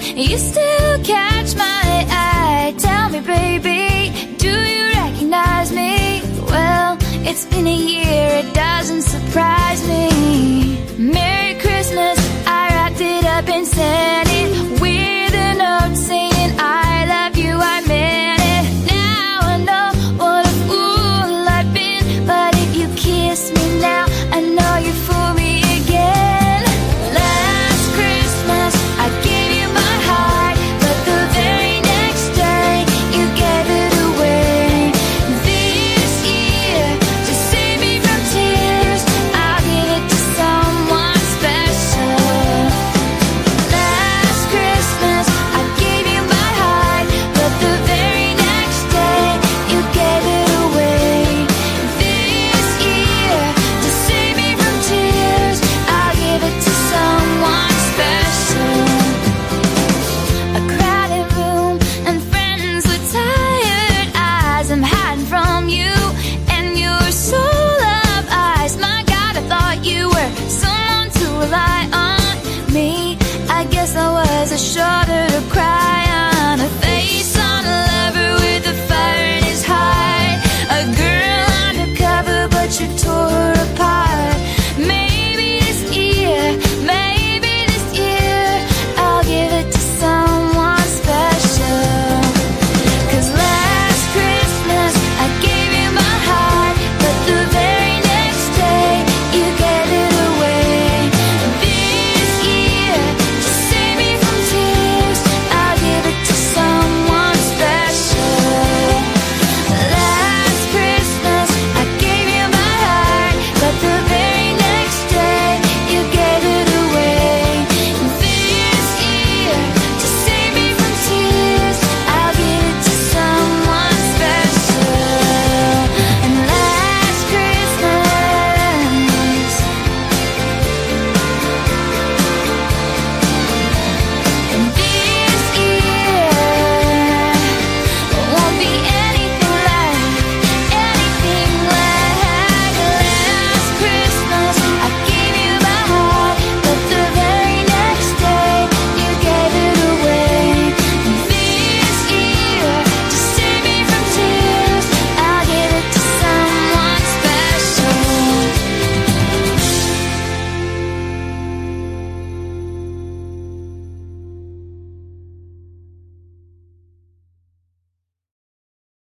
You still catch my eye. Tell me baby, do you recognize me? Well, it's been a year, it doesn't surprise me. Merry Christmas, I wrapped it up and said show.